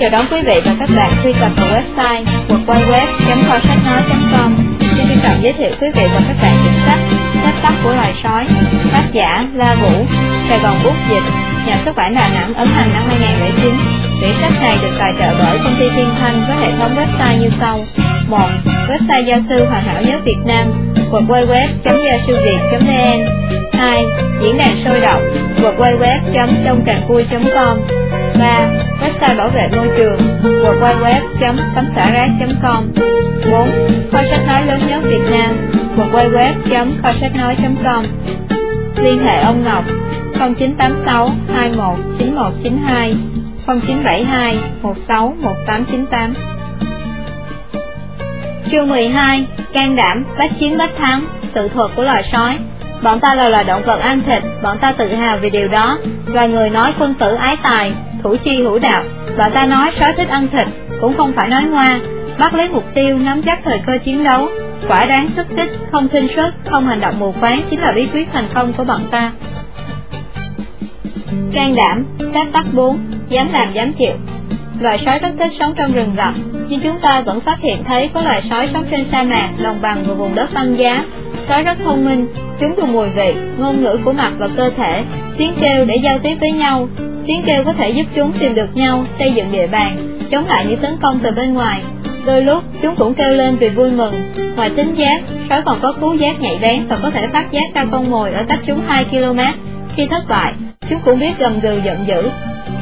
Chào đón quý vị và các bạn truy cập vào website www.kho-sách-nói.com Xin trân trọng giới thiệu quý vị và các bạn quyển sách Sách tóc của loài sói, Tác giả La Vũ, Sài Gòn Bút Dịch, Nhà xuất bản Đà Nẵng ấn hành năm 2009 Quyển sách này được tài trợ bởi công ty Thiên Thanh với hệ thống website như sau 1. Website giao sư Hoàn hảo nhất Việt Nam www.gia-sư-việt.vn 2. Diễn đàn sôi động www.trongcàngcui.com 3. Website bảo vệ môi trường www.tấm-xả-rác.com 4. Kho sách nói lớn nhất Việt Nam www.kho sách nói.com Liên hệ ông Ngọc 0986 21 9192 0972 16 1898 Chương 12 Can đảm, bách chiến bách thắng sự thuật của loài sói Bọn ta là loài động vật ăn thịt, bọn ta tự hào về điều đó. Loài người nói quân tử ái tài, thủ chi hữu đạo. Bọn ta nói sói thích ăn thịt, cũng không phải nói ngoa. Bắt lấy mục tiêu, nắm chắc thời cơ chiến đấu. Quả đáng xuất kích, không thinh suất, không hành động mù quáng chính là bí quyết thành công của bọn ta. Can đảm, các tắc 4, dám làm dám chịu. Loài sói rất thích sống trong rừng rậm, nhưng chúng ta vẫn phát hiện thấy có loài sói sống trên sa mạc, đồng bằng và vùng đất băng giá. Sói rất thông minh, chúng dùng mùi vị, ngôn ngữ của mặt và cơ thể, tiếng kêu để giao tiếp với nhau. Tiếng kêu có thể giúp chúng tìm được nhau, xây dựng địa bàn, chống lại những tấn công từ bên ngoài. Đôi lúc, chúng cũng kêu lên vì vui mừng. Ngoài tính giác, sói còn có cú giác nhạy bén và có thể phát giác ra con mồi ở cách chúng 2 km. Khi thất bại, chúng cũng biết gầm gừ giận dữ.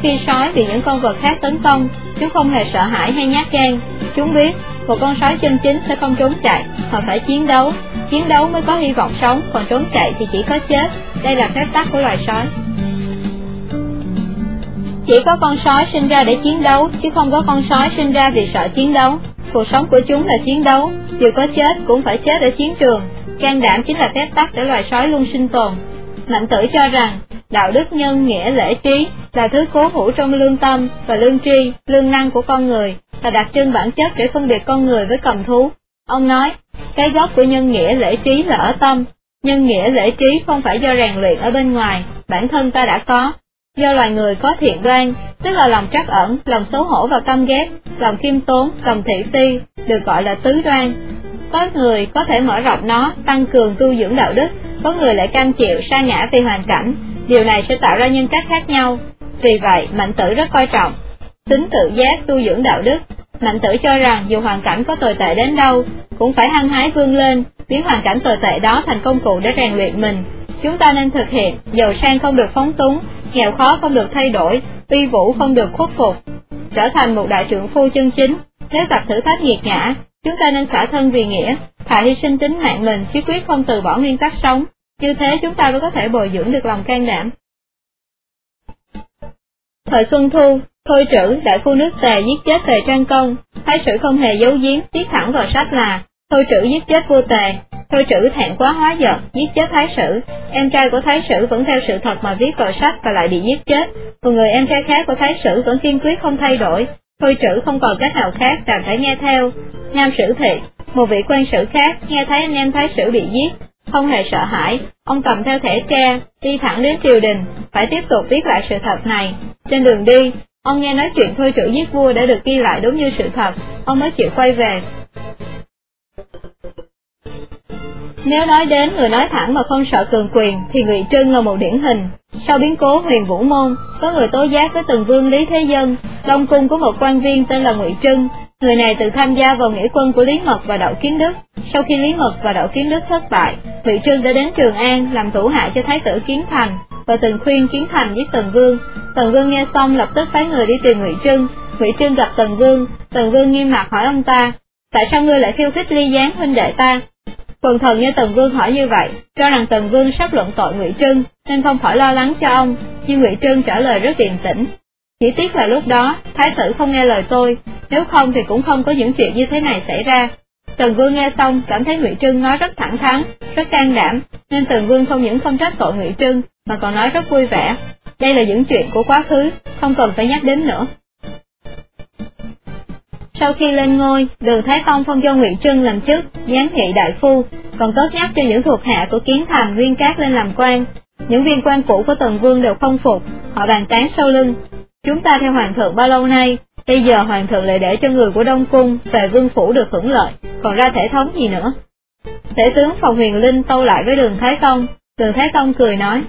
Khi sói bị những con vật khác tấn công, chúng không hề sợ hãi hay nhát gan. Chúng biết, một con sói chân chính sẽ không trốn chạy, mà phải chiến đấu. Chiến đấu mới có hy vọng sống, còn trốn chạy thì chỉ có chết. Đây là phép tắc của loài sói. Chỉ có con sói sinh ra để chiến đấu, chứ không có con sói sinh ra vì sợ chiến đấu. Cuộc sống của chúng là chiến đấu, dù có chết cũng phải chết ở chiến trường. Can đảm chính là phép tắc để loài sói luôn sinh tồn. Mạnh tử cho rằng, đạo đức nhân nghĩa lễ trí là thứ cố hữu trong lương tâm và lương tri, lương năng của con người, là đặc trưng bản chất để phân biệt con người với cầm thú. Ông nói, cái gốc của nhân nghĩa lễ trí là ở tâm, nhân nghĩa lễ trí không phải do rèn luyện ở bên ngoài, bản thân ta đã có. Do loài người có thiện đoan, tức là lòng trắc ẩn, lòng xấu hổ và căm ghét, lòng khiêm tốn, lòng thị phi, được gọi là tứ đoan. Có người có thể mở rộng nó, tăng cường tu dưỡng đạo đức, có người lại cam chịu sa ngã vì hoàn cảnh, điều này sẽ tạo ra nhân cách khác nhau. Vì vậy, mạnh tử rất coi trọng tính tự giác tu dưỡng đạo đức. Mạnh tử cho rằng dù hoàn cảnh có tồi tệ đến đâu, cũng phải hăng hái vươn lên, biến hoàn cảnh tồi tệ đó thành công cụ để rèn luyện mình. Chúng ta nên thực hiện, giàu sang không được phóng túng, nghèo khó không được thay đổi, uy vũ không được khuất phục. Trở thành một đại trưởng phu chân chính, nếu gặp thử thách nghiệt ngã, chúng ta nên xả thân vì nghĩa, thà hy sinh tính mạng mình chứ quyết không từ bỏ nguyên tắc sống. Như thế chúng ta mới có thể bồi dưỡng được lòng can đảm. Thời Xuân Thu, Thôi trữ, đại phu nước tề giết chết tề trang công, thái sử không hề giấu giếm, viết thẳng vào sách là, thôi trữ giết chết vua tề, thôi trữ thẹn quá hóa giận, giết chết thái sử, em trai của thái sử vẫn theo sự thật mà viết vào sách và lại bị giết chết, còn người em trai khác của thái sử vẫn kiên quyết không thay đổi, thôi trữ không còn cách nào khác đành phải nghe theo. Nam sử thị, một vị quan sử khác nghe thấy anh em thái sử bị giết, không hề sợ hãi, ông cầm theo thẻ tre, đi thẳng đến triều đình, phải tiếp tục viết lại sự thật này. Trên đường đi, Ông nghe nói chuyện thôi trữ giết vua đã được ghi lại đúng như sự thật, ông mới chịu quay về. Nếu nói đến người nói thẳng mà không sợ cường quyền thì Ngụy Trưng là một điển hình. Sau biến cố huyền vũ môn, có người tố giác với từng vương Lý Thế Dân, Đông Cung có một quan viên tên là Ngụy Trưng. Người này tự tham gia vào nghĩa quân của Lý Mật và Đậu Kiến Đức. Sau khi Lý Mật và Đậu Kiến Đức thất bại, Ngụy Trưng đã đến Trường An làm thủ hạ cho Thái tử Kiến Thành và từng khuyên Kiến Thành giết Tần Vương. Tần Vương nghe xong lập tức phái người đi tìm Ngụy Trưng. Ngụy Trưng gặp Tần Vương, Tần Vương nghiêm mặt hỏi ông ta, tại sao ngươi lại khiêu khích ly gián huynh đệ ta? Quần thần như Tần Vương hỏi như vậy, cho rằng Tần Vương sắp luận tội Ngụy Trưng, nên không khỏi lo lắng cho ông, nhưng Ngụy Trưng trả lời rất điềm tĩnh. Chỉ tiếc là lúc đó, Thái tử không nghe lời tôi, nếu không thì cũng không có những chuyện như thế này xảy ra. Tần Vương nghe xong cảm thấy Ngụy Trưng nói rất thẳng thắn, rất can đảm, nên Tần Vương không những không trách tội Ngụy Trưng, mà còn nói rất vui vẻ. Đây là những chuyện của quá khứ, không cần phải nhắc đến nữa. Sau khi lên ngôi, Đường Thái Tông phong cho Ngụy Trưng làm chức, giáng nghị đại phu, còn cất nhắc cho những thuộc hạ của Kiến Thành Nguyên Cát lên làm quan. Những viên quan cũ của Tần Vương đều không phục, họ bàn tán sau lưng. Chúng ta theo Hoàng thượng bao lâu nay, Bây giờ hoàng thượng lại để cho người của Đông Cung về vương phủ được hưởng lợi, còn ra thể thống gì nữa. Thể tướng Phòng Huyền Linh tâu lại với đường Thái Tông, đường Thái Tông cười nói,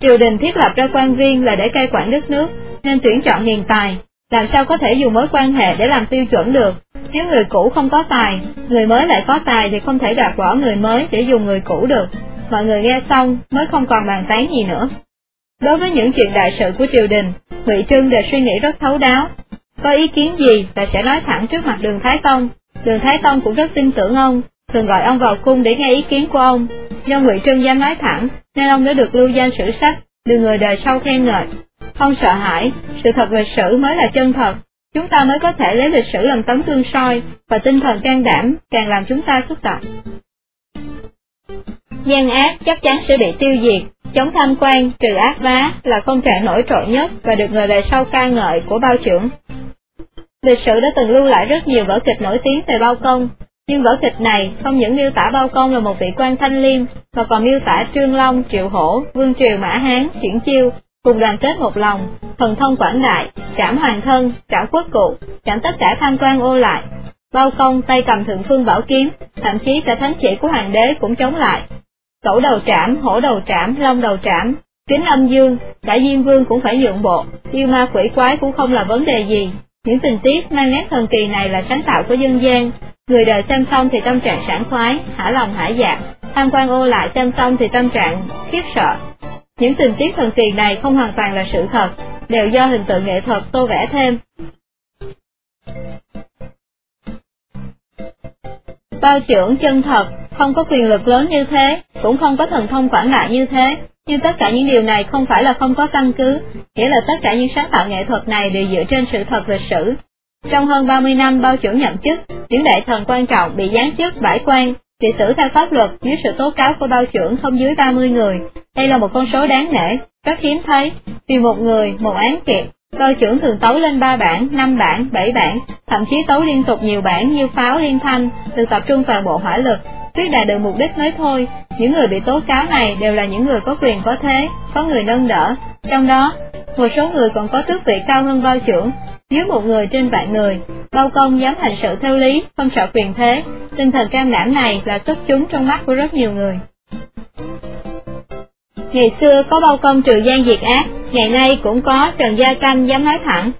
triều đình thiết lập ra quan viên là để cai quản đất nước, nên tuyển chọn hiền tài, làm sao có thể dùng mối quan hệ để làm tiêu chuẩn được, nếu người cũ không có tài, người mới lại có tài thì không thể đạt bỏ người mới để dùng người cũ được, mọi người nghe xong mới không còn bàn tán gì nữa. Đối với những chuyện đại sự của triều đình, Ngụy Trưng đều suy nghĩ rất thấu đáo, có ý kiến gì là sẽ nói thẳng trước mặt đường Thái Tông, đường Thái Tông cũng rất tin tưởng ông, thường gọi ông vào cung để nghe ý kiến của ông, do Ngụy Trưng dám nói thẳng, nên ông đã được lưu danh sử sách, được người đời sau khen ngợi. Không sợ hãi, sự thật về sử mới là chân thật, chúng ta mới có thể lấy lịch sử làm tấm gương soi, và tinh thần can đảm càng làm chúng ta xúc động. Gian ác chắc chắn sẽ bị tiêu diệt, chống tham quan, trừ ác vá là công trạng nổi trội nhất và được người đời sau ca ngợi của bao trưởng. Lịch sử đã từng lưu lại rất nhiều vở kịch nổi tiếng về bao công, nhưng vở kịch này không những miêu tả bao công là một vị quan thanh liêm, mà còn miêu tả Trương Long, Triệu Hổ, Vương Triều Mã Hán, Triển Chiêu, cùng đoàn kết một lòng, thần thông quảng đại, trảm hoàng thân, trảm quốc cụ, trảm tất cả tham quan ô lại. Bao công tay cầm thượng phương bảo kiếm, thậm chí cả thánh chỉ của hoàng đế cũng chống lại. Cẩu đầu trảm, hổ đầu trảm, long đầu trảm, kính âm dương, cả diêm vương cũng phải nhượng bộ, yêu ma quỷ quái cũng không là vấn đề gì. Những tình tiết mang nét thần kỳ này là sáng tạo của dân gian, người đời xem xong thì tâm trạng sảng khoái, hả lòng hả dạ, tham quan ô lại xem xong thì tâm trạng khiếp sợ, những tình tiết thần kỳ này không hoàn toàn là sự thật, đều do hình tượng nghệ thuật tô vẽ thêm. Bao trưởng chân thật, không có quyền lực lớn như thế, cũng không có thần thông quảng đại như thế, nhưng tất cả những điều này không phải là không có căn cứ, nghĩa là tất cả những sáng tạo nghệ thuật này đều dựa trên sự thật lịch sử. Trong hơn 30 năm bao chủ nhậm chức, những đại thần quan trọng bị giáng chức bãi quan, bị xử theo pháp luật dưới sự tố cáo của bao trưởng không dưới 30 người, đây là một con số đáng nể, rất hiếm thấy, vì một người, một án kiện, cơ trưởng thường tấu lên ba bản, năm bản, bảy bản, thậm chí tấu liên tục nhiều bản như pháo liên thanh, được tập trung toàn bộ hỏa lực, Tuyết đạt được mục đích mới thôi. Những người bị tố cáo này đều là những người có quyền có thế, có người nâng đỡ, trong đó, một số người còn có tước vị cao hơn bao trưởng, dưới một người trên vạn người, bao công dám hành sự theo lý, không sợ quyền thế, tinh thần cam đảm này là xuất chúng trong mắt của rất nhiều người. Ngày xưa có bao công trừ gian diệt ác, ngày nay cũng có Trần Gia Canh dám nói thẳng.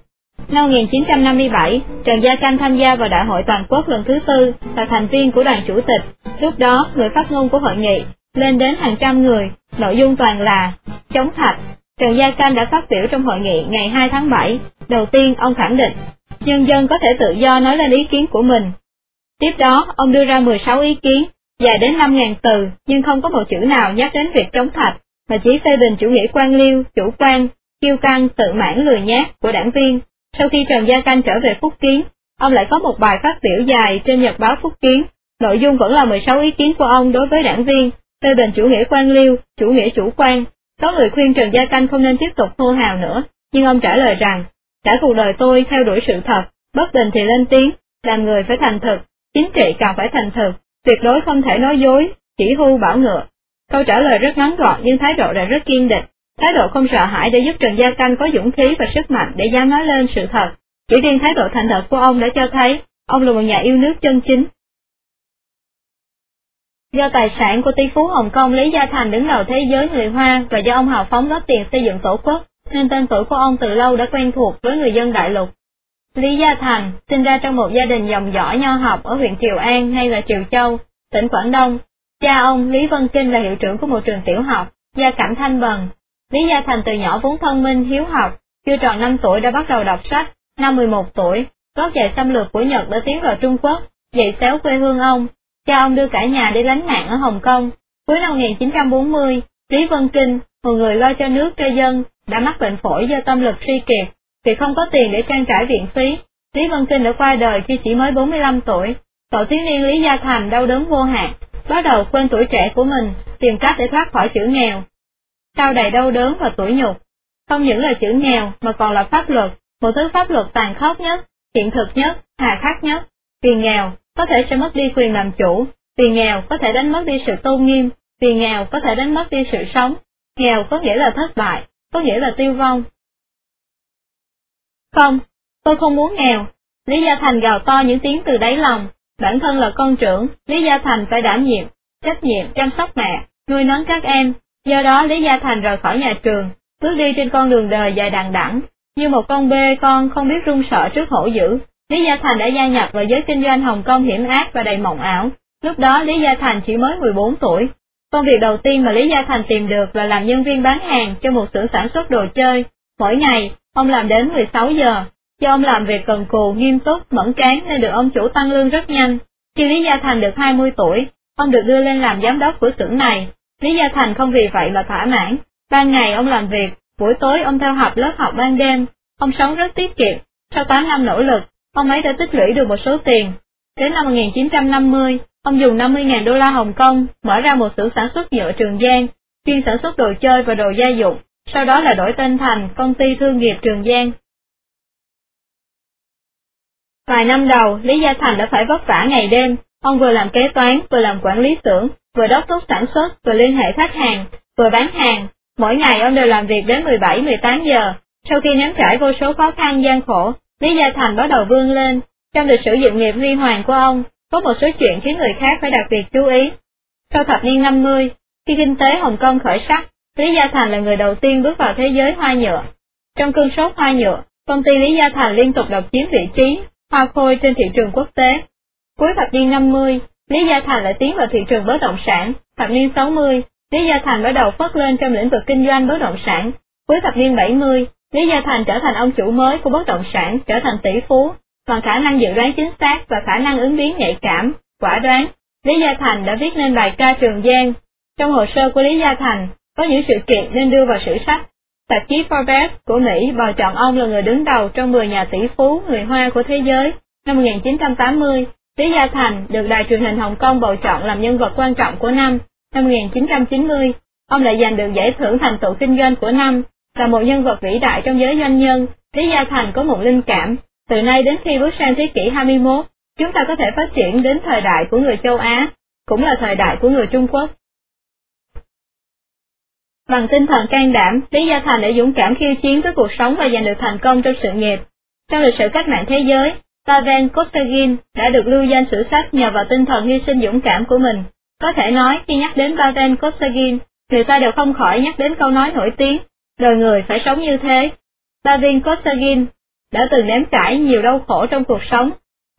Năm 1957, Trần Gia Canh tham gia vào Đại hội Toàn quốc lần thứ tư, là thành viên của đoàn chủ tịch. Lúc đó, người phát ngôn của hội nghị lên đến hàng trăm người, nội dung toàn là chống thạch. Trần Gia Canh đã phát biểu trong hội nghị ngày 2 tháng 7. Đầu tiên, ông khẳng định, nhân dân có thể tự do nói lên ý kiến của mình. Tiếp đó, ông đưa ra 16 ý kiến, dài đến 5.000 từ, nhưng không có một chữ nào nhắc đến việc chống thạch mà chỉ phê bình chủ nghĩa quan liêu, chủ quan, kiêu căng, tự mãn lười nhát của đảng viên. Sau khi Trần Gia Canh trở về Phúc Kiến, ông lại có một bài phát biểu dài trên nhật báo Phúc Kiến. Nội dung vẫn là 16 ý kiến của ông đối với đảng viên, phê bình chủ nghĩa quan liêu, chủ nghĩa chủ quan. Có người khuyên Trần Gia Canh không nên tiếp tục hô hào nữa, nhưng ông trả lời rằng, cả cuộc đời tôi theo đuổi sự thật, bất bình thì lên tiếng, làm người phải thành thực, chính trị càng phải thành thực, tuyệt đối không thể nói dối, chỉ hưu bảo ngựa, Câu trả lời rất ngắn gọn nhưng thái độ lại rất kiên định, thái độ không sợ hãi để giúp Trần Gia Canh có dũng khí và sức mạnh để dám nói lên sự thật. Chỉ riêng thái độ thành thật của ông đã cho thấy ông là một nhà yêu nước chân chính. Do tài sản của tỷ phú Hồng Kông Lý Gia Thành đứng đầu thế giới người Hoa và do ông hào phóng góp tiền xây dựng tổ quốc, nên tên tuổi của ông từ lâu đã quen thuộc với người dân đại lục. Lý Gia Thành sinh ra trong một gia đình dòng dõi nho học ở huyện Triều An hay là Triều Châu, tỉnh Quảng Đông, Cha ông Lý Vân Kinh là hiệu trưởng của một trường tiểu học, gia cảnh thanh bần. Lý Gia Thành từ nhỏ vốn thông minh, hiếu học, chưa tròn 5 tuổi đã bắt đầu đọc sách, năm 11 tuổi, gót giày xâm lược của Nhật đã tiến vào Trung Quốc, dậy xéo quê hương ông. Cha ông đưa cả nhà đi lánh nạn ở Hồng Kông. Cuối năm 1940, Lý Vân Kinh, một người lo cho nước cho dân, đã mắc bệnh phổi do tâm lực suy kiệt, vì không có tiền để trang trải viện phí. Lý Vân Kinh đã qua đời khi chỉ mới 45 tuổi. Cậu thiếu niên Lý Gia Thành đau đớn vô hạn, bắt đầu quên tuổi trẻ của mình, tìm cách để thoát khỏi chữ nghèo. Sau đầy đau đớn và tuổi nhục, không những là chữ nghèo mà còn là pháp luật, một thứ pháp luật tàn khốc nhất, hiện thực nhất, hà khắc nhất. Vì nghèo có thể sẽ mất đi quyền làm chủ, vì nghèo có thể đánh mất đi sự tôn nghiêm, vì nghèo có thể đánh mất đi sự sống, nghèo có nghĩa là thất bại, có nghĩa là tiêu vong. Không, Tôi không muốn nghèo. Lý Gia Thành gào to những tiếng từ đáy lòng. Bản thân là con trưởng, Lý Gia Thành phải đảm nhiệm, trách nhiệm chăm sóc mẹ, nuôi nấng các em. Do đó Lý Gia Thành rời khỏi nhà trường, bước đi trên con đường đời dài đằng đẵng, như một con bê con không biết run sợ trước hổ dữ. Lý Gia Thành đã gia nhập vào giới kinh doanh Hồng Kông hiểm ác và đầy mộng ảo. Lúc đó Lý Gia Thành chỉ mới 14 tuổi. Công việc đầu tiên mà Lý Gia Thành tìm được là làm nhân viên bán hàng cho một xưởng sản xuất đồ chơi. Mỗi ngày, ông làm đến 16 giờ. Do ông làm việc cần cù, nghiêm túc, mẫn cán nên được ông chủ tăng lương rất nhanh. Khi Lý Gia Thành được 20 tuổi, ông được đưa lên làm giám đốc của xưởng này. Lý Gia Thành không vì vậy mà thỏa mãn. Ban ngày ông làm việc, buổi tối ông theo học lớp học ban đêm. Ông sống rất tiết kiệm. Sau 8 năm nỗ lực, ông ấy đã tích lũy được một số tiền. Đến năm 1950, ông dùng 50.000 đô la Hồng Kông mở ra một xưởng sản xuất nhựa Trường Giang, chuyên sản xuất đồ chơi và đồ gia dụng, sau đó là đổi tên thành công ty thương nghiệp Trường Giang. Vài năm đầu, Lý Gia Thành đã phải vất vả ngày đêm, ông vừa làm kế toán, vừa làm quản lý xưởng, vừa đốc thúc sản xuất, vừa liên hệ khách hàng, vừa bán hàng. Mỗi ngày ông đều làm việc đến 17-18 giờ. Sau khi nếm trải vô số khó khăn gian khổ, Lý Gia Thành bắt đầu vươn lên. Trong lịch sử dựng nghiệp huy hoàng của ông, có một số chuyện khiến người khác phải đặc biệt chú ý. Sau thập niên 50, khi kinh tế Hồng Kông khởi sắc, Lý Gia Thành là người đầu tiên bước vào thế giới hoa nhựa. Trong cơn sốt hoa nhựa, công ty Lý Gia Thành liên tục độc chiếm vị trí hoa khôi trên thị trường quốc tế. Cuối thập niên 50, Lý Gia Thành lại tiến vào thị trường bất động sản. Thập niên 60, Lý Gia Thành bắt đầu phất lên trong lĩnh vực kinh doanh bất động sản. Cuối thập niên 70, Lý Gia Thành trở thành ông chủ mới của bất động sản, trở thành tỷ phú, bằng khả năng dự đoán chính xác và khả năng ứng biến nhạy cảm, quả đoán. Lý Gia Thành đã viết nên bài ca Trường Giang. Trong hồ sơ của Lý Gia Thành, có những sự kiện nên đưa vào sử sách. Tạp chí Forbes của Mỹ bầu chọn ông là người đứng đầu trong 10 nhà tỷ phú người Hoa của thế giới. Năm 1980, Lý Gia Thành được đài truyền hình Hồng Kông bầu chọn làm nhân vật quan trọng của năm. Năm 1990, ông lại giành được giải thưởng thành tựu kinh doanh của năm, là một nhân vật vĩ đại trong giới doanh nhân. Lý Gia Thành có một linh cảm, từ nay đến khi bước sang thế kỷ 21, chúng ta có thể phát triển đến thời đại của người châu Á, cũng là thời đại của người Trung Quốc. Bằng tinh thần can đảm, Lý Gia Thành đã dũng cảm khiêu chiến với cuộc sống và giành được thành công trong sự nghiệp. Trong lịch sử cách mạng thế giới, Pavel Kostagin đã được lưu danh sử sách nhờ vào tinh thần hy sinh dũng cảm của mình. Có thể nói, khi nhắc đến Pavel Kostagin, người ta đều không khỏi nhắc đến câu nói nổi tiếng, đời người phải sống như thế. Pavel Kostagin đã từng nếm trải nhiều đau khổ trong cuộc sống,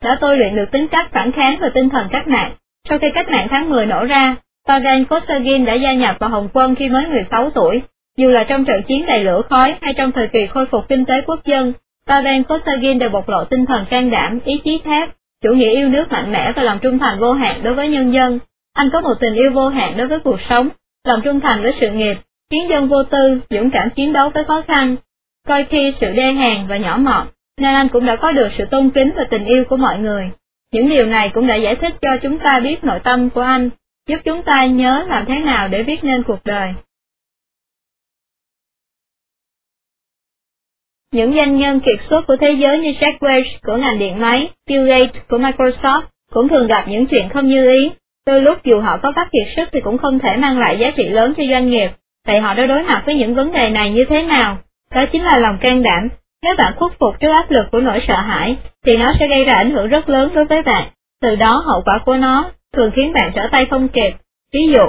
đã tôi luyện được tính cách phản kháng và tinh thần cách mạng. Sau khi cách mạng tháng 10 nổ ra, Pavel Kostagin đã gia nhập vào Hồng quân khi mới 16 tuổi. Dù là trong trận chiến đầy lửa khói hay trong thời kỳ khôi phục kinh tế quốc dân, Pavel Kosagin đều bộc lộ tinh thần can đảm, ý chí thép, chủ nghĩa yêu nước mạnh mẽ và lòng trung thành vô hạn đối với nhân dân. Anh có một tình yêu vô hạn đối với cuộc sống, lòng trung thành với sự nghiệp, kiến dân vô tư, dũng cảm chiến đấu với khó khăn, coi khi sự đe hèn và nhỏ mọn, nên anh cũng đã có được sự tôn kính và tình yêu của mọi người. Những điều này cũng đã giải thích cho chúng ta biết nội tâm của anh, giúp chúng ta nhớ làm thế nào để viết nên cuộc đời. Những doanh nhân kiệt xuất của thế giới như Jack Welch của ngành điện máy, Bill Gates của Microsoft cũng thường gặp những chuyện không như ý. Đôi lúc dù họ có phát kiệt sức thì cũng không thể mang lại giá trị lớn cho doanh nghiệp, vậy họ đã đối mặt với những vấn đề này như thế nào? Đó chính là lòng can đảm. Nếu bạn khuất phục trước áp lực của nỗi sợ hãi, thì nó sẽ gây ra ảnh hưởng rất lớn đối với bạn. Từ đó hậu quả của nó thường khiến bạn trở tay không kịp. Ví dụ,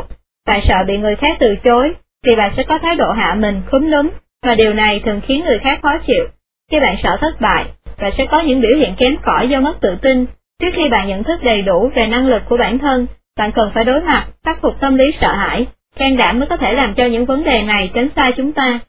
bạn sợ bị người khác từ chối, thì bạn sẽ có thái độ hạ mình, khúm núm, và điều này thường khiến người khác khó chịu. Khi bạn sợ thất bại, và sẽ có những biểu hiện kém cỏi do mất tự tin. Trước khi bạn nhận thức đầy đủ về năng lực của bản thân, bạn cần phải đối mặt, khắc phục tâm lý sợ hãi, can đảm mới có thể làm cho những vấn đề này tránh xa chúng ta.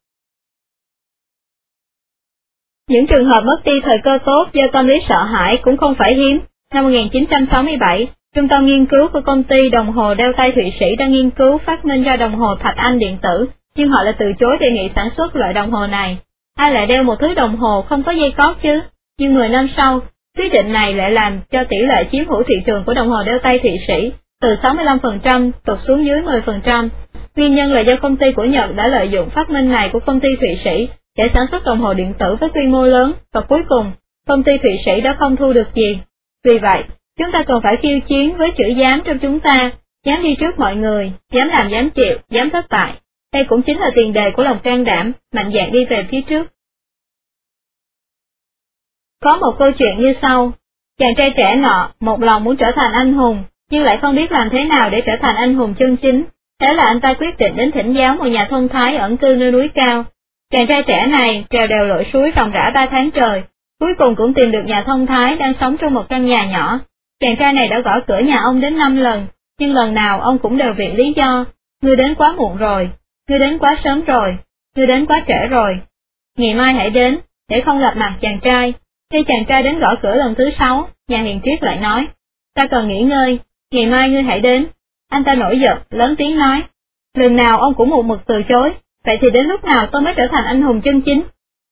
Những trường hợp mất đi thời cơ tốt do tâm lý sợ hãi cũng không phải hiếm. Năm 1967, Trung tâm nghiên cứu của công ty đồng hồ đeo tay Thụy Sĩ đã nghiên cứu phát minh ra đồng hồ thạch anh điện tử, nhưng họ lại từ chối đề nghị sản xuất loại đồng hồ này. Ai lại đeo một thứ đồng hồ không có dây cót chứ? Nhưng 10 năm sau, quyết định này lại làm cho tỷ lệ chiếm hữu thị trường của đồng hồ đeo tay Thụy Sĩ từ 65% tụt xuống dưới 10%. Nguyên nhân là do công ty của Nhật đã lợi dụng phát minh này của công ty Thụy Sĩ để sản xuất đồng hồ điện tử với quy mô lớn, và cuối cùng, công ty Thụy Sĩ đã không thu được gì. Vì vậy, chúng ta cần phải khiêu chiến với chữ dám trong chúng ta, dám đi trước mọi người, dám làm dám chịu, dám thất bại. Đây cũng chính là tiền đề của lòng can đảm, mạnh dạn đi về phía trước. Có một câu chuyện như sau. Chàng trai trẻ nọ, một lòng muốn trở thành anh hùng, nhưng lại không biết làm thế nào để trở thành anh hùng chân chính. Thế là anh ta quyết định đến thỉnh giáo một nhà thông thái ẩn cư nơi núi cao. Chàng trai trẻ này trèo đèo lội suối ròng rã ba tháng trời, cuối cùng cũng tìm được nhà thông thái đang sống trong một căn nhà nhỏ. Chàng trai này đã gõ cửa nhà ông đến năm lần, nhưng lần nào ông cũng đều viện lý do, người đến quá muộn rồi, ngươi đến quá sớm rồi, ngươi đến quá trễ rồi. Ngày mai hãy đến, để không gặp mặt chàng trai. Khi chàng trai đến gõ cửa lần thứ sáu, nhà hiền triết lại nói, ta cần nghỉ ngơi, ngày mai ngươi hãy đến. Anh ta nổi giận, lớn tiếng nói, lần nào ông cũng một mực từ chối, vậy thì đến lúc nào tôi mới trở thành anh hùng chân chính?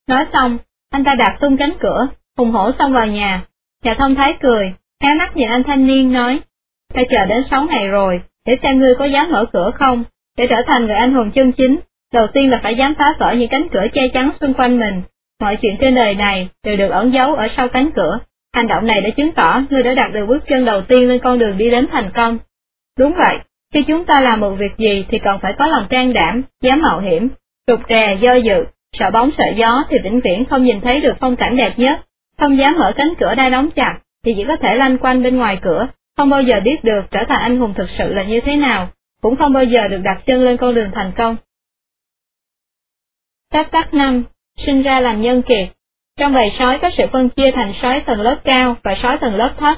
Nói xong, anh ta đạp tung cánh cửa, hùng hổ xông vào nhà. Nhà thông thái cười, héo mắt nhìn anh thanh niên nói, ta chờ đến sáu ngày rồi, để xem ngươi có dám mở cửa không, để trở thành người anh hùng chân chính, đầu tiên là phải dám phá vỡ những cánh cửa che chắn xung quanh mình. Mọi chuyện trên đời này đều được ẩn giấu ở sau cánh cửa. Hành động này đã chứng tỏ ngươi đã đạt được bước chân đầu tiên lên con đường đi đến thành công. Đúng vậy, khi chúng ta làm một việc gì thì cần phải có lòng can đảm, dám mạo hiểm, trục trè, do dự, sợ bóng sợ gió thì vĩnh viễn không nhìn thấy được phong cảnh đẹp nhất, không dám mở cánh cửa đã đóng chặt thì chỉ có thể lanh quanh bên ngoài cửa, không bao giờ biết được trở thành anh hùng thực sự là như thế nào, cũng không bao giờ được đặt chân lên con đường thành công. Táp tắc năm, sinh ra làm nhân kiệt. Trong bầy sói có sự phân chia thành sói tầng lớp cao và sói tầng lớp thấp.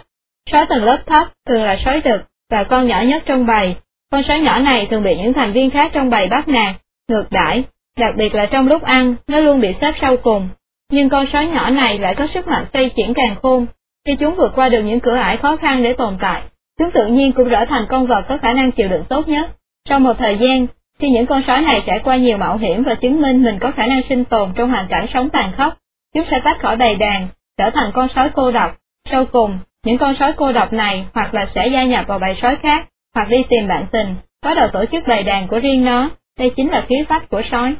Sói tầng lớp thấp thường là sói đực và con nhỏ nhất trong bầy. Con sói nhỏ này thường bị những thành viên khác trong bầy bắt nạt, ngược đãi, đặc biệt là trong lúc ăn, nó luôn bị xếp sau cùng. Nhưng con sói nhỏ này lại có sức mạnh xây chuyển càng khôn. Khi chúng vượt qua được những cửa ải khó khăn để tồn tại, chúng tự nhiên cũng trở thành con vật có khả năng chịu đựng tốt nhất. Sau một thời gian, khi những con sói này trải qua nhiều mạo hiểm và chứng minh mình có khả năng sinh tồn trong hoàn cảnh sống tàn khốc, chúng sẽ tách khỏi bầy đàn, trở thành con sói cô độc. Sau cùng, những con sói cô độc này hoặc là sẽ gia nhập vào bầy sói khác, hoặc đi tìm bạn tình, bắt đầu tổ chức bầy đàn của riêng nó, đây chính là khí phách của sói.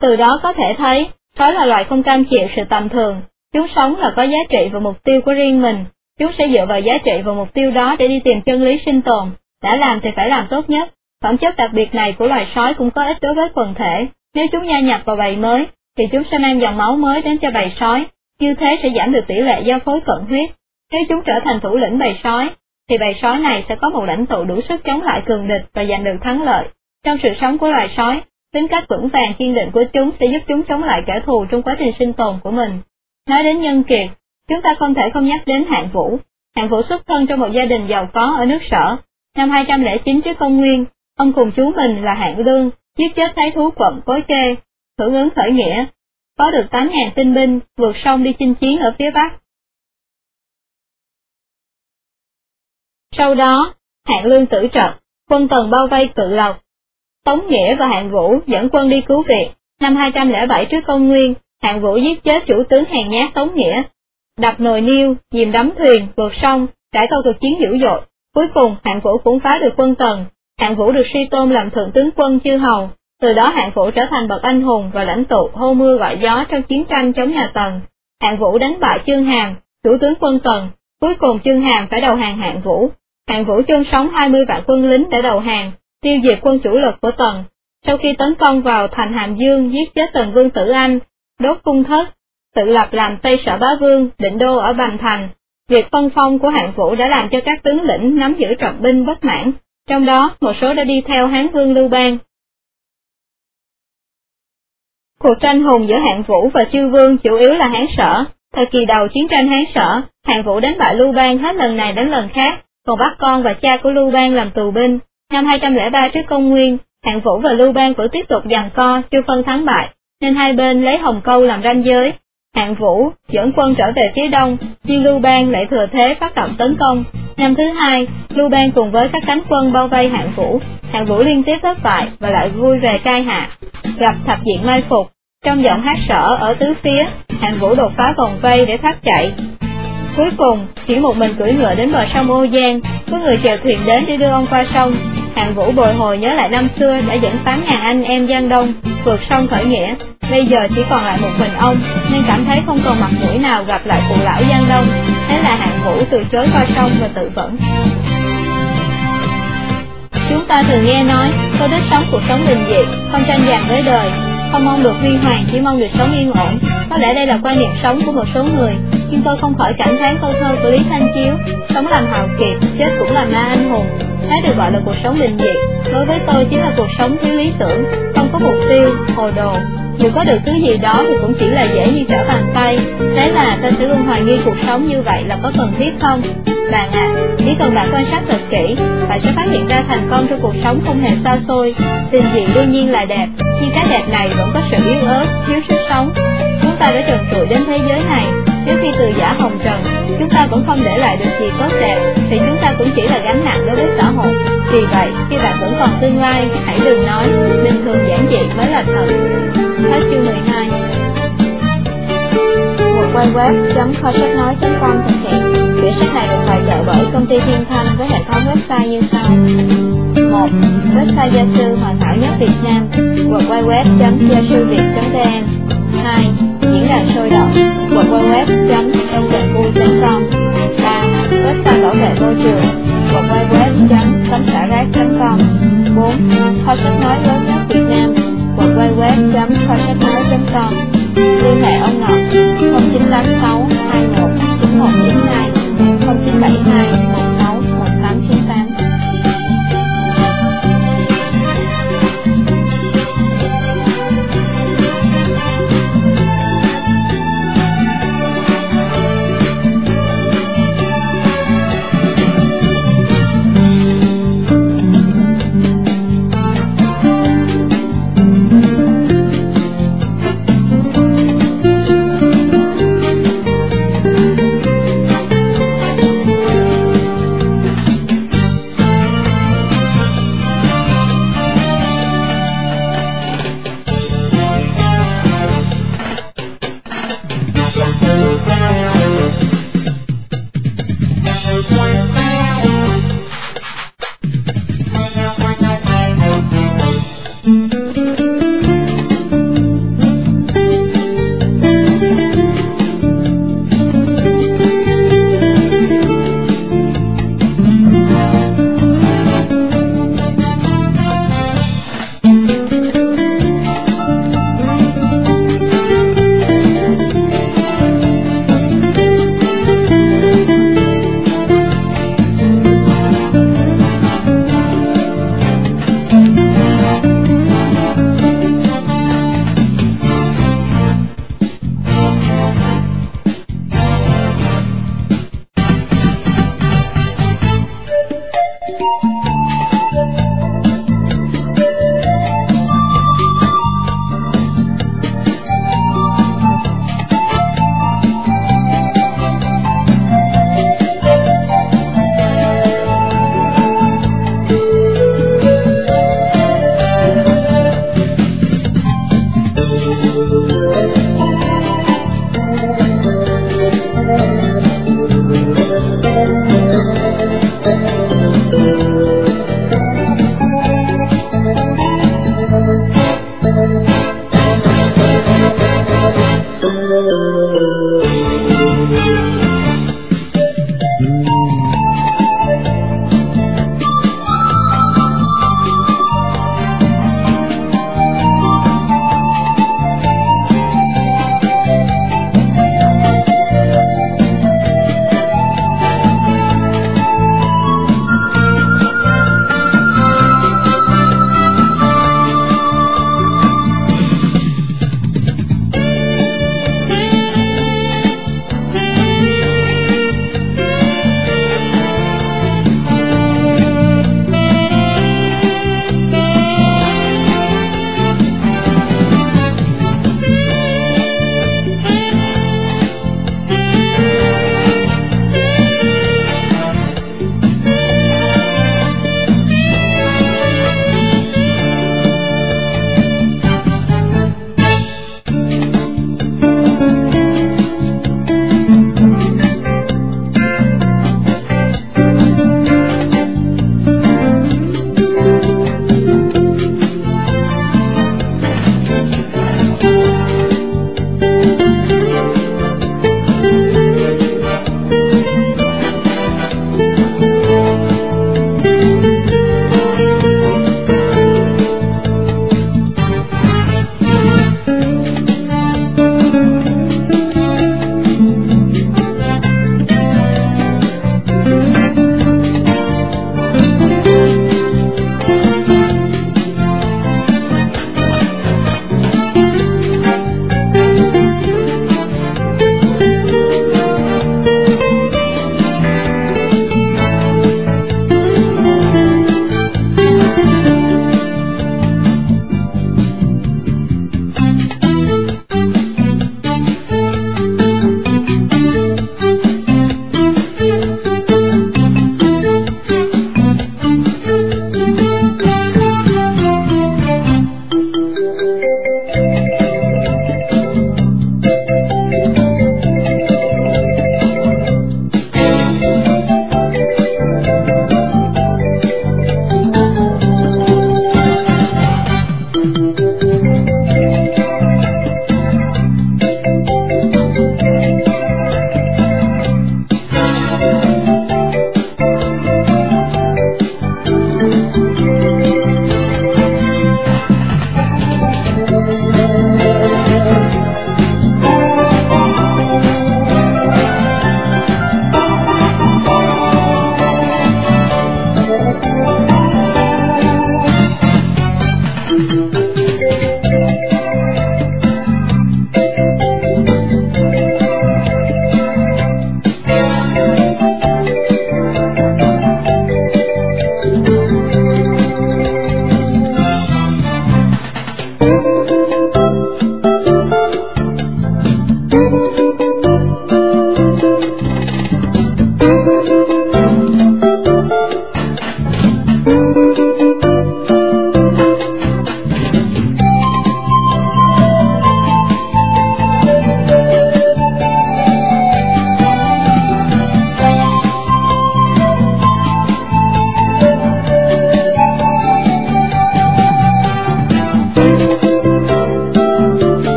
Từ đó có thể thấy, sói là loài không cam chịu sự tầm thường, chúng sống là có giá trị và mục tiêu của riêng mình, chúng sẽ dựa vào giá trị và mục tiêu đó để đi tìm chân lý sinh tồn, đã làm thì phải làm tốt nhất. Phẩm chất đặc biệt này của loài sói cũng có ích đối với quần thể, nếu chúng gia nhập vào bầy mới, thì chúng sẽ mang dòng máu mới đến cho bầy sói, như thế sẽ giảm được tỷ lệ giao phối cận huyết. Nếu chúng trở thành thủ lĩnh bầy sói, thì bầy sói này sẽ có một lãnh tụ đủ sức chống lại cường địch và giành được thắng lợi. Trong sự sống của loài sói, tính cách vững vàng kiên định của chúng sẽ giúp chúng chống lại kẻ thù trong quá trình sinh tồn của mình. Nói đến nhân kiệt, chúng ta không thể không nhắc đến hạng vũ. Hạng vũ xuất thân trong một gia đình giàu có ở nước sở. Năm 209 trước công nguyên, ông cùng chú mình là hạng lương, giết chết thái thú quận cối kê, hưởng ứng khởi nghĩa, có được 8.000 tinh binh, vượt sông đi chinh chiến ở phía Bắc. Sau đó, hạng lương tử trận, quân tần bao vây cự lộc. Tống Nghĩa và hạng vũ dẫn quân đi cứu viện. Năm 207 trước công nguyên, hạng vũ giết chết chủ tướng hèn nhát Tống Nghĩa, đập nồi niêu, dìm đắm thuyền, vượt sông, trải câu cuộc chiến dữ dội. Cuối cùng, hạng vũ cũng phá được quân tần. Hạng vũ được suy tôn làm thượng tướng quân chư hầu, từ đó hạng vũ trở thành bậc anh hùng và lãnh tụ hô mưa gọi gió trong chiến tranh chống nhà Tần. Hạng vũ đánh bại Chương Hàm, chủ tướng quân Tần, cuối cùng Chương Hàm phải đầu hàng hạng vũ. Hạng vũ chôn sống 20 vạn quân lính để đầu hàng, tiêu diệt quân chủ lực của Tần. Sau khi tấn công vào thành Hàm Dương giết chết Tần Vương Tử Anh, đốt cung thất, tự lập làm Tây Sở Bá Vương, định đô ở Bành Thành. Việc phân phong của hạng vũ đã làm cho các tướng lĩnh nắm giữ trọng binh bất mãn, trong đó một số đã đi theo Hán Vương Lưu Bang. Cuộc tranh hùng giữa hạng vũ và chư vương chủ yếu là Hán Sở. Thời kỳ đầu chiến tranh Hán Sở, hạng vũ đánh bại Lưu Bang hết lần này đến lần khác, còn bắt con và cha của Lưu Bang làm tù binh. Năm 203 trước công nguyên, hạng vũ và Lưu Bang vẫn tiếp tục giằng co, chưa phân thắng bại, nên hai bên lấy Hồng Câu làm ranh giới. Hạng Vũ dẫn quân trở về phía đông, nhưng Lưu Bang lại thừa thế phát động tấn công. Năm thứ hai, Lưu Bang cùng với các cánh quân bao vây Hạng Vũ, Hạng Vũ liên tiếp thất bại và lại vui về cai hạ. Gặp thập diện mai phục, trong giọng hát sở ở tứ phía, Hạng Vũ đột phá vòng vây để thoát chạy. Cuối cùng, chỉ một mình cưỡi ngựa đến bờ sông Ô Giang, có người chèo thuyền đến để đưa ông qua sông. Hạng Vũ bồi hồi nhớ lại năm xưa đã dẫn 8.000 anh em Giang Đông vượt sông khởi nghĩa, bây giờ chỉ còn lại một mình ông, nên cảm thấy không còn mặt mũi nào gặp lại cụ lão Giang Đông. Thế là Hạng Vũ từ chối qua sông và tự vẫn. Chúng ta thường nghe nói, tôi thích sống cuộc sống bình dị, không tranh giành với đời, Không mong được huy hoàng, chỉ mong được sống yên ổn. Có lẽ đây là quan niệm sống của một số người, nhưng tôi không khỏi cảm thán câu thơ của Lý Thanh Chiếu, sống làm hào kiệt, chết cũng làm ma anh hùng. Thế được gọi là cuộc sống bình dị. Đối với tôi chính là cuộc sống thiếu lý tưởng, không có mục tiêu, hồ đồ, dù có được thứ gì đó thì cũng chỉ là dễ như trở bàn tay. Thế là ta sẽ luôn hoài nghi cuộc sống như vậy là có cần thiết không? Bạn à, chỉ cần bạn quan sát thật kỹ Bạn sẽ phát hiện ra thành công trong cuộc sống không hề xa xôi. Tình dị đương nhiên là đẹp Nhưng cái đẹp này vẫn có sự yếu ớt, thiếu sức sống. Chúng ta đã trần trụi đến thế giới này. Trước khi từ giả hồng trần Chúng ta cũng không để lại được gì tốt đẹp Thì chúng ta cũng chỉ là gánh nặng đối với xã hội. Vì vậy, khi bạn vẫn còn tương lai Hãy đừng nói Bình thường giản dị mới là thật. Hết chương 12 Một quay web kho sách nói.com thực hiện. Quyển sách này được tài trợ bởi công ty Thiên Thanh với hệ thống website như sau. 1. Website gia sư hoàn hảo nhất Việt Nam www.gia-sư-việt.vn 2. Diễn đàn sôi động www.trongvườnvui.com 3. Website bảo vệ môi trường www.tấm-xả-rác.com 4. Kho sách nói lớn nhất Việt Nam www.khoasachnói.com Liên hệ ông Ngọc 0986 21 9192 0972